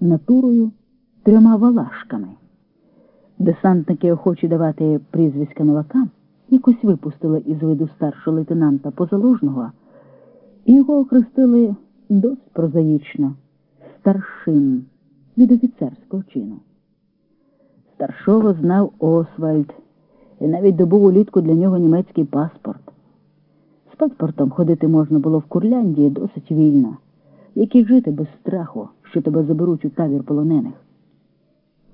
натурою трьома валашками. Десантники, охочі давати прізвиська новакам, якось випустили із виду старшого лейтенанта Позалужного, і його охрестили досить прозаїчно старшин від офіцерського чину. Старшого знав Освальд і навіть добув улітку для нього німецький паспорт. З паспортом ходити можна було в Курляндії досить вільно, як і жити без страху, що тебе заберуть у табір полонених.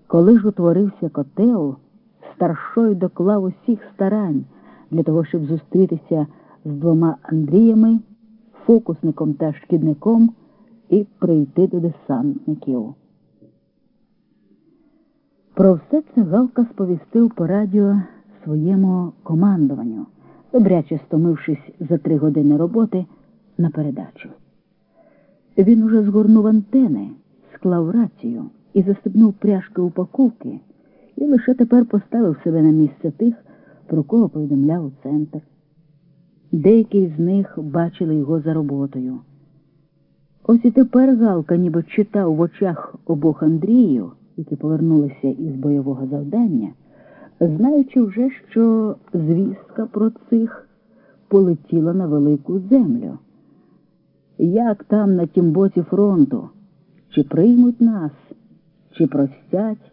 Коли ж утворився котел, старшой доклав усіх старань для того, щоб зустрітися з двома Андріями, фокусником та шкідником і прийти до десантників. Про все це Галка сповістив по радіо своєму командуванню, добряче стомившись за три години роботи на передачу. Він уже згорнув антени, склав рацію і застебнув пряжки упаковки, і лише тепер поставив себе на місце тих, про кого повідомляв центр. Деякі з них бачили його за роботою. Ось і тепер Галка ніби читав в очах обох Андріїв, які повернулися із бойового завдання, знаючи вже, що звістка про цих полетіла на велику землю. Як там на тім боці фронту? Чи приймуть нас, чи простять?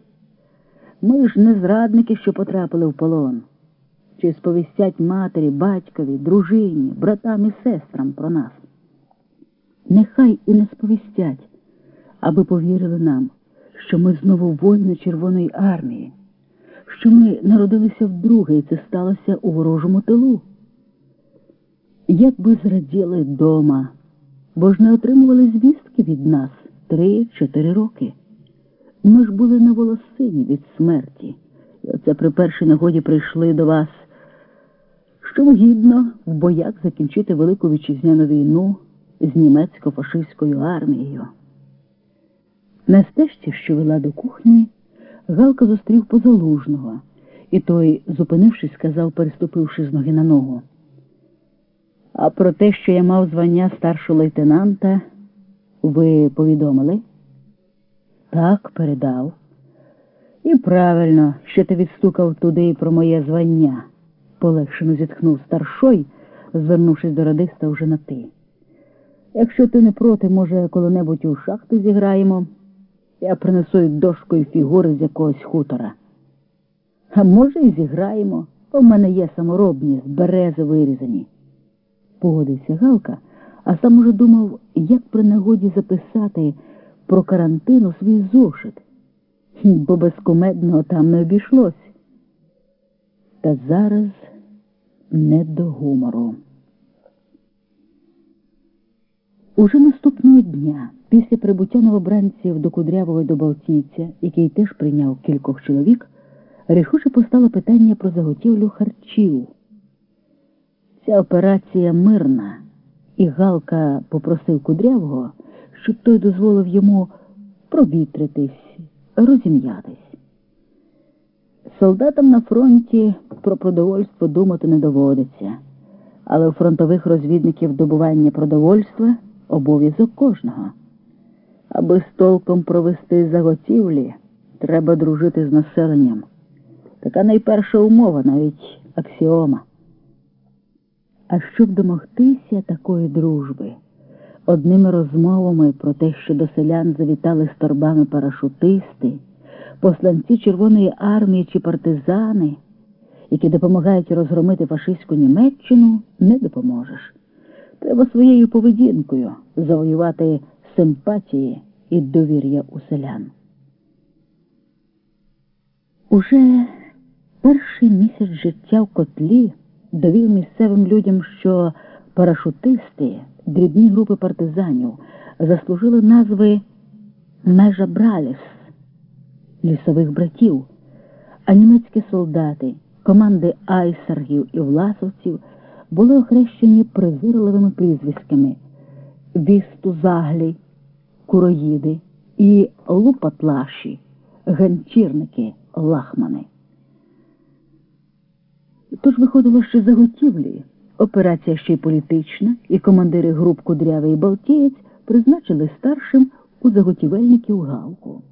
Ми ж не зрадники, що потрапили в полон, чи сповістять матері, батькові, дружині, братам і сестрам про нас. Нехай і не сповістять, аби повірили нам, що ми знову воїни Червоної армії, що ми народилися вдруге, і це сталося у ворожому тилу. Як би зраділи дома, бо ж не отримували звістки від нас три-чотири роки. Ми ж були на волосині від смерті, і оце при першій нагоді прийшли до вас, щоб гідно в боях закінчити Велику Вітчизняну війну з німецько-фашистською армією. На стежці, що вела до кухні, Галка зустрів позалужного, і той, зупинившись, сказав, переступивши з ноги на ногу. А про те, що я мав звання старшого лейтенанта, ви повідомили? Так, передав. І правильно, що ти відстукав туди про моє звання, полегшено зітхнув старшой, звернувшись до радиста вже на ти. Якщо ти не проти, може, коли-небудь у шахти зіграємо, я принесу дошку і фігури з якогось хутора. А може, і зіграємо, у мене є саморобні, з берези вирізані. Погодився Галка, а сам уже думав, як при нагоді записати про карантин у свій зошит, бо без кумедного там не обійшлось. Та зараз не до гумору. Уже наступного дня, після прибуття новобранців до Кудрявого до Балтійця, який теж прийняв кількох чоловік, рішуче постало питання про заготівлю харчів. Ця операція мирна, і Галка попросив Кудрявого, щоб той дозволив йому провітритись, розім'ятись. Солдатам на фронті про продовольство думати не доводиться, але у фронтових розвідників добування продовольства обов'язок кожного. Аби з толком провести заготівлі, треба дружити з населенням. Така найперша умова, навіть аксіома. А щоб домогтися такої дружби, одними розмовами про те, що до селян завітали з торбами парашутисти, посланці Червоної армії чи партизани, які допомагають розгромити фашистську Німеччину, не допоможеш. Треба своєю поведінкою завоювати симпатії і довір'я у селян. Уже перший місяць життя в котлі довів місцевим людям, що парашутисти, дрібні групи партизанів, заслужили назви Межа Браліс, лісових братів, а німецькі солдати, команди айсаргів і власовців були охрещені презирливими прізвиськами Вістузаглі, Куроїди і Лупатлаші, ганчірники, лахмани. Тож виходило, що заготівлі, операція ще й політична, і командири груп Кудрявий Балтієць призначили старшим у заготівельників галку.